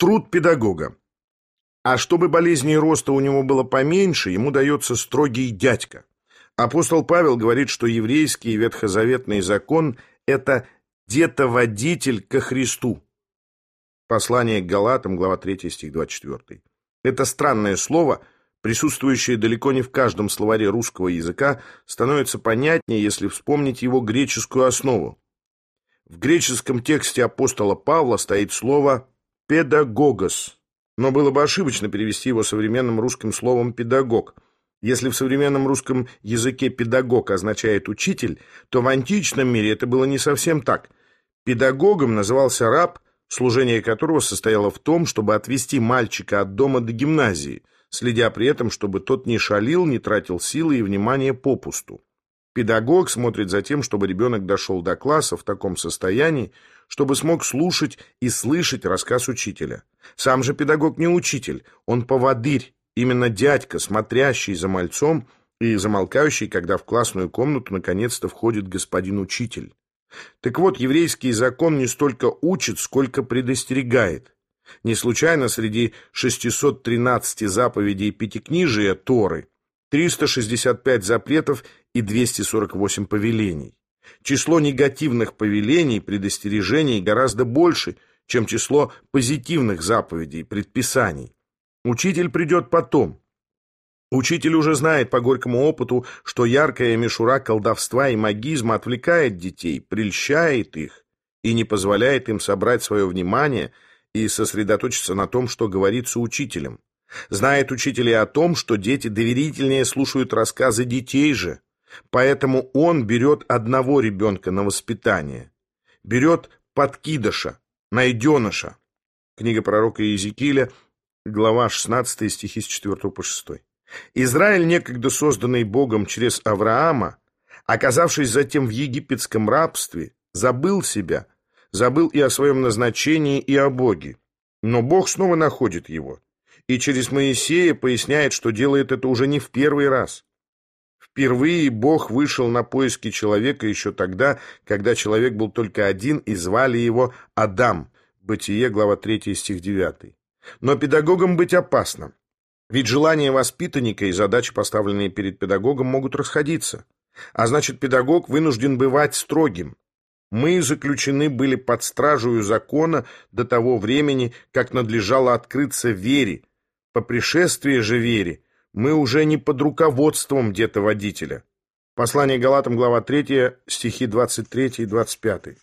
Труд педагога. А чтобы болезней роста у него было поменьше, ему дается строгий дядька. Апостол Павел говорит, что еврейский ветхозаветный закон – это детоводитель ко Христу. Послание к Галатам, глава 3, стих 24. Это странное слово, присутствующее далеко не в каждом словаре русского языка, становится понятнее, если вспомнить его греческую основу. В греческом тексте апостола Павла стоит слово «педагогос», но было бы ошибочно перевести его современным русским словом «педагог». Если в современном русском языке «педагог» означает «учитель», то в античном мире это было не совсем так. Педагогом назывался раб, служение которого состояло в том, чтобы отвести мальчика от дома до гимназии, следя при этом, чтобы тот не шалил, не тратил силы и внимание попусту. Педагог смотрит за тем, чтобы ребенок дошел до класса в таком состоянии, чтобы смог слушать и слышать рассказ учителя. Сам же педагог не учитель, он поводырь, именно дядька, смотрящий за мальцом и замолкающий, когда в классную комнату наконец-то входит господин учитель. Так вот, еврейский закон не столько учит, сколько предостерегает. Не случайно среди 613 заповедей Пятикнижия Торы 365 запретов и 248 повелений. Число негативных повелений, предостережений гораздо больше, чем число позитивных заповедей, предписаний. Учитель придет потом. Учитель уже знает по горькому опыту, что яркая мишура колдовства и магизма отвлекает детей, прельщает их и не позволяет им собрать свое внимание и сосредоточиться на том, что говорится учителем. Знает учитель и о том, что дети доверительнее слушают рассказы детей же, Поэтому он берет одного ребенка на воспитание, берет подкидыша, найденыша. Книга пророка Иезекииля, глава 16, стихи с 4 по 6. Израиль, некогда созданный Богом через Авраама, оказавшись затем в египетском рабстве, забыл себя, забыл и о своем назначении, и о Боге. Но Бог снова находит его, и через Моисея поясняет, что делает это уже не в первый раз. Впервые Бог вышел на поиски человека еще тогда, когда человек был только один, и звали его Адам. Бытие, глава 3, стих 9. Но педагогам быть опасно. Ведь желания воспитанника и задачи, поставленные перед педагогом, могут расходиться. А значит, педагог вынужден бывать строгим. Мы заключены были под стражу закона до того времени, как надлежало открыться вере. По пришествии же вере мы уже не под руководством где-то водителя. Послание Галатам, глава 3, стихи 23 и 25.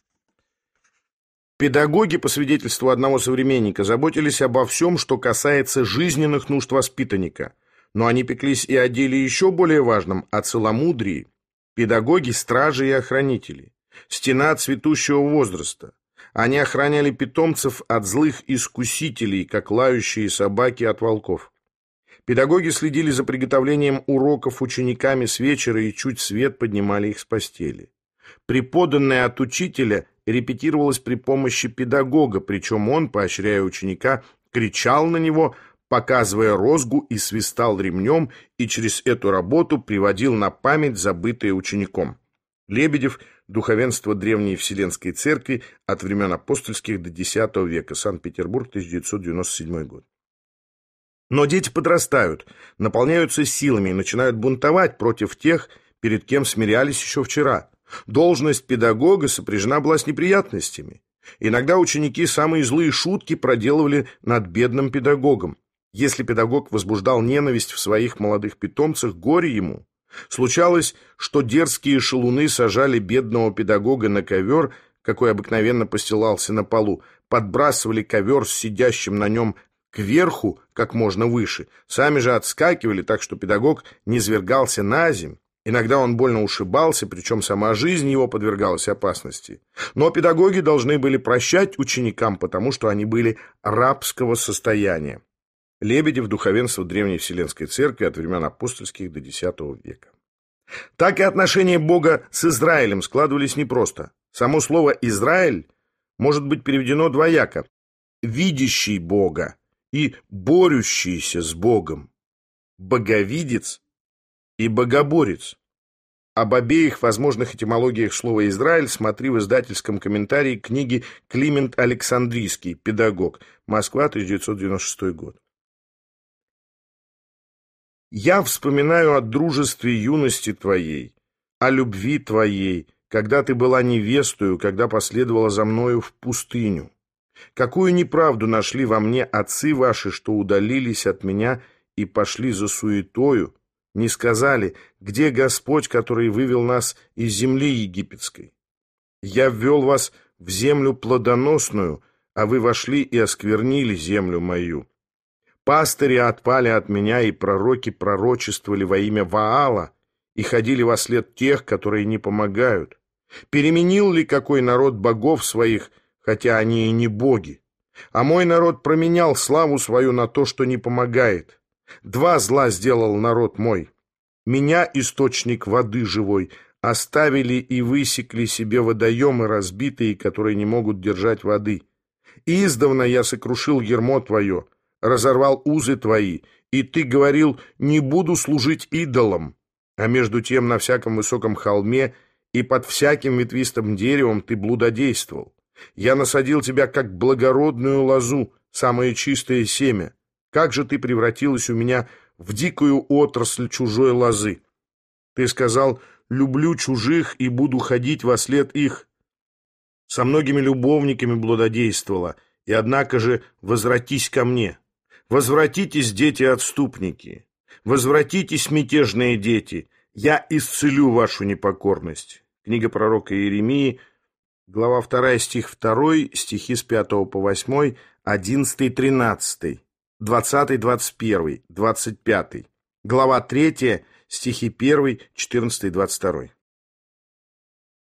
Педагоги, по свидетельству одного современника, заботились обо всем, что касается жизненных нужд воспитанника. Но они пеклись и о деле еще более важном – о целомудрии. Педагоги – стражи и охранители. Стена цветущего возраста. Они охраняли питомцев от злых искусителей, как лающие собаки от волков. Педагоги следили за приготовлением уроков учениками с вечера и чуть свет поднимали их с постели. Преподанное от учителя репетировалось при помощи педагога, причем он, поощряя ученика, кричал на него, показывая розгу и свистал ремнем, и через эту работу приводил на память забытое учеником. Лебедев «Духовенство Древней Вселенской Церкви от времен апостольских до X века. Санкт-Петербург, 1997 год». Но дети подрастают, наполняются силами и начинают бунтовать против тех, перед кем смирялись еще вчера. Должность педагога сопряжена была с неприятностями. Иногда ученики самые злые шутки проделывали над бедным педагогом. Если педагог возбуждал ненависть в своих молодых питомцах, горе ему. Случалось, что дерзкие шалуны сажали бедного педагога на ковер, какой обыкновенно постилался на полу, подбрасывали ковер с сидящим на нем кверху как можно выше, сами же отскакивали, так что педагог не свергался на земь. Иногда он больно ушибался, причем сама жизнь его подвергалась опасности. Но педагоги должны были прощать ученикам, потому что они были рабского состояния. Лебедев, духовенство Древней Вселенской Церкви от времен апостольских до X века. Так и отношения Бога с Израилем складывались непросто. Само слово «Израиль» может быть переведено двояко. «Видящий Бога» и борющийся с Богом, боговидец и богоборец. Об обеих возможных этимологиях слова «Израиль» смотри в издательском комментарии книги Климент Александрийский, педагог, Москва, 1996 год. Я вспоминаю о дружестве юности твоей, о любви твоей, когда ты была невестою, когда последовала за мною в пустыню. Какую неправду нашли во мне отцы ваши, что удалились от меня и пошли за суетою, не сказали, где Господь, который вывел нас из земли египетской. Я ввел вас в землю плодоносную, а вы вошли и осквернили землю мою. Пастыри отпали от меня, и пророки пророчествовали во имя Ваала и ходили во след тех, которые не помогают. Переменил ли какой народ богов своих, хотя они и не боги? А мой народ променял славу свою на то, что не помогает. Два зла сделал народ мой. Меня, источник воды живой, оставили и высекли себе водоемы разбитые, которые не могут держать воды. Издавна я сокрушил ермо твое, разорвал узы твои, и ты говорил, не буду служить идолам. А между тем на всяком высоком холме и под всяким ветвистым деревом ты блудодействовал. Я насадил тебя как благородную лозу, самое чистое семя. Как же ты превратилась у меня в дикую отрасль чужой лозы? Ты сказал, люблю чужих и буду ходить во след их. Со многими любовниками блудодействовала, и однако же возвратись ко мне. Возвратитесь, дети-отступники, возвратитесь, мятежные дети, я исцелю вашу непокорность. Книга пророка Иеремии, глава 2, стих 2, стихи с 5 по 8, 11, 13, 20, 21, 25, глава 3, стихи 1, 14, 22.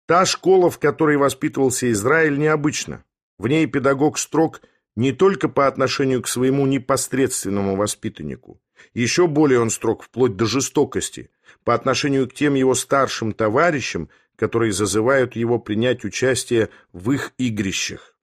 Та школа, в которой воспитывался Израиль, необычна. В ней педагог строг – не только по отношению к своему непосредственному воспитаннику. Еще более он строг вплоть до жестокости по отношению к тем его старшим товарищам, которые зазывают его принять участие в их игрищах.